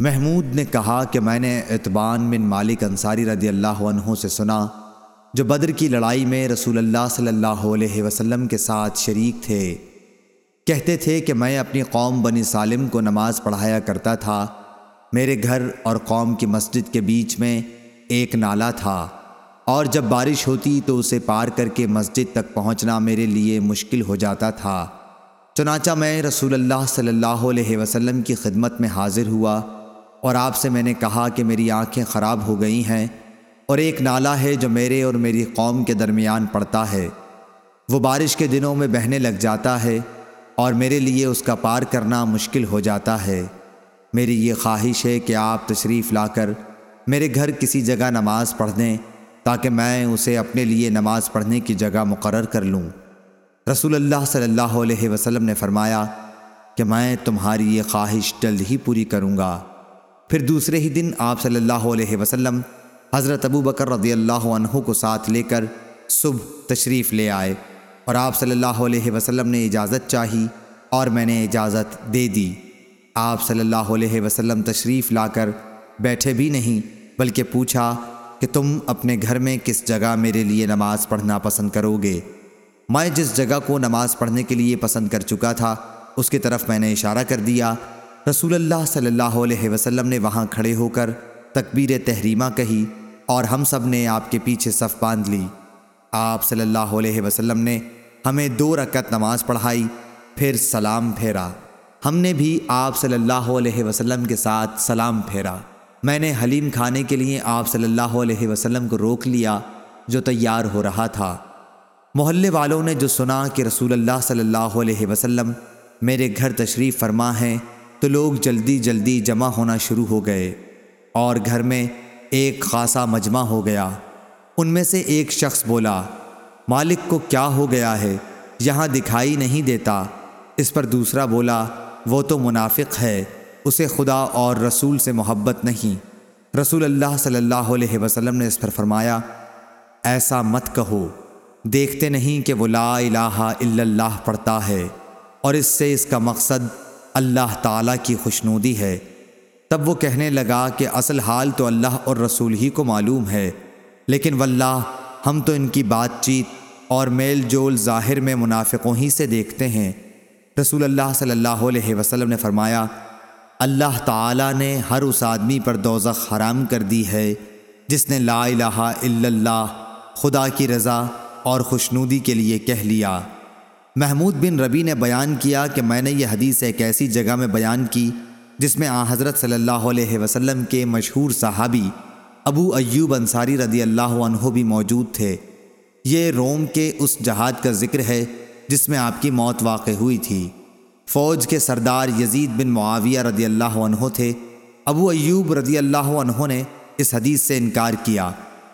محمود نے کہا کہ میں نے اعتبان بن مالک انصاری رضی اللہ عنہ سے سنا، جو بدر کی لڑائی میں رسول اللہ صلی اللہ علیہ وسلم کے ساتھ شریک تھے۔ کہتے تھے کہ میں اپنی قوم بنی سالم کو نماز پڑھایا کرتا تھا۔ میرے گھر اور قوم کی مسجد کے بیچ میں ایک نالا تھا۔ اور جب بارش ہوتی تو اسے پار کر کے مسجد تک پہنچنا میرے لیے مشکل ہو جاتا تھا۔ چنانچہ میں رسول اللہ صلی اللہ علیہ وسلم کی خدمت میں حاضر ہوا۔ اور آپ سے میں نے کہا کہ میری آنکھیں خراب ہو گئی ہیں اور ایک نالا ہے جو میرے اور میری قوم کے درمیان پڑتا ہے۔ وہ بارش کے دنوں میں بہنے لگ جاتا ہے اور میرے لیے اس کا پار کرنا مشکل ہو جاتا ہے۔ میری یہ خواہش ہے کہ آپ تشریف لا کر میرے گھر کسی جگہ نماز پڑھ دیں تاکہ میں اسے اپنے لیے نماز پڑھنے کی جگہ مقرر کر لوں۔ رسول اللہ صلی اللہ علیہ وسلم نے فرمایا کہ میں تمہاری یہ خواہش جلد ہی پوری کروں گا۔ پھر دوسرے ہی دن آپ صلی اللہ علیہ وسلم حضرت ابو بکر رضی اللہ عنہ کو ساتھ لے کر صبح تشریف لے آئے اور آپ صلی اللہ علیہ وسلم نے اجازت چاہی اور میں نے اجازت دے دی۔ آپ صلی اللہ علیہ وسلم تشریف لا کر بیٹھے بھی نہیں، بلکہ پوچھا کہ تم اپنے گھر میں کس جگہ میرے لیے نماز پڑھنا پسند کرو گے؟ میں جس جگہ کو نماز پڑھنے کے لیے پسند کر چکا تھا، اس کی طرف میں نے اشارہ کر دیا رسول اللہ صلی اللہ علیہ وسلم نے وہاں کھڑے ہو کر تکبیر تحریمہ کہی اور ہم سب نے آپ کے پیچھے صف باندھ لی۔ آپ صلی اللہ علیہ وسلم نے ہمیں دو رکعت نماز پڑھائی، پھر سلام پھیرا۔ ہم نے بھی آپ صلی اللہ علیہ وسلم کے ساتھ سلام پھیرا۔ میں نے حلیم کھانے کے لیے آپ صلی اللہ علیہ وسلم کو روک لیا جو تیار ہو رہا تھا۔ محلے والوں نے جو سنا کہ رسول اللہ صلی اللہ علیہ وسلم میرے گھر تشریف فرما ہیں تو لوگ جلدی جلدی جمع ہونا شروع ہو گئے اور گھر میں ایک خاصا مجمع ہو گیا۔ ان میں سے ایک شخص بولا، مالک کو کیا ہو گیا ہے؟ یہاں دکھائی نہیں دیتا۔ اس پر دوسرا بولا، وہ تو منافق ہے، اسے خدا اور رسول سے محبت نہیں۔ رسول اللہ صلی اللہ علیہ وسلم نے اس پر فرمایا، ایسا مت کہو، دیکھتے نہیں کہ وہ لا الہ الا اللہ پڑھتا ہے اور اس سے اس کا مقصد اللہ تعالیٰ کی خوشنودی ہے۔ تب وہ کہنے لگا کہ اصل حال تو اللہ اور رسول ہی کو معلوم ہے، لیکن واللہ، ہم تو ان کی بات چیت اور میل جول ظاہر میں منافقوں ہی سے دیکھتے ہیں۔ رسول اللہ صلی اللہ علیہ وسلم نے فرمایا، اللہ تعالیٰ نے ہر اس آدمی پر دوزخ حرام کر دی ہے جس نے لا الہ الا اللہ، خدا کی رضا اور خوشنودی کے لیے کہہ لیا۔ محمود بن ربی نے بیان کیا کہ میں نے یہ حدیث ایک ایسی جگہ میں بیان کی جس میں آ حضرت صلی اللہ علیہ وسلم کے مشہور صحابی ابو ایوب انصاری رضی اللہ عنہ بھی موجود تھے۔ یہ روم کے اس جہاد کا ذکر ہے جس میں آپ کی موت واقع ہوئی تھی۔ فوج کے سردار یزید بن معاویہ رضی اللہ عنہ تھے۔ ابو ایوب رضی اللہ عنہ نے اس حدیث سے انکار کیا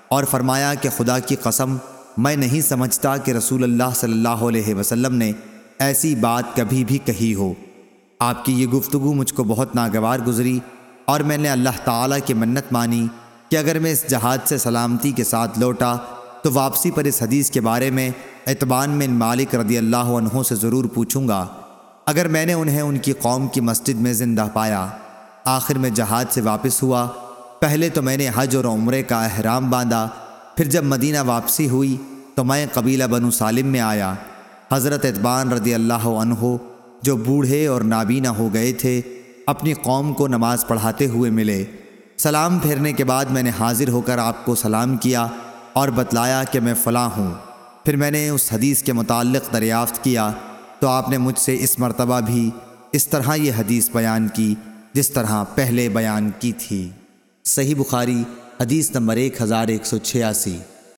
اور فرمایا کہ خدا کی قسم میں نہیں سمجھتا کہ رسول اللہ صلی اللہ علیہ وسلم نے ایسی بات کبھی بھی کہی ہو۔ آپ کی یہ گفتگو مجھ کو بہت ناگوار گزری اور میں نے اللہ تعالیٰ کی منت مانی کہ اگر میں اس جہاد سے سلامتی کے ساتھ لوٹا تو واپسی پر اس حدیث کے بارے میں اعتبان میں مالک رضی اللہ عنہ سے ضرور پوچھوں گا۔ اگر میں نے انہیں ان کی قوم کی مسجد میں زندہ پایا، آخر میں جہاد سے واپس ہوا، پہلے تو میں نے حج اور عمرے کا احرام باندھا پھر جب مدینہ واپسی ہوئی تو میں قبیلہ بنو سالم میں آیا۔ حضرت اطبان رضی اللہ عنہ جو بوڑھے اور نابینا ہو گئے تھے، اپنی قوم کو نماز پڑھاتے ہوئے ملے۔ سلام پھیرنے کے بعد میں نے حاضر ہو کر آپ کو سلام کیا اور بتلایا کہ میں فلاں ہوں۔ پھر میں نے اس حدیث کے متعلق دریافت کیا۔ تو آپ نے مجھ سے اس مرتبہ بھی اس طرح یہ حدیث بیان کی جس طرح پہلے بیان کی تھی۔ صحیح بخاری حدیث نمبر ایک ہزار ایک سو چھیاسی۔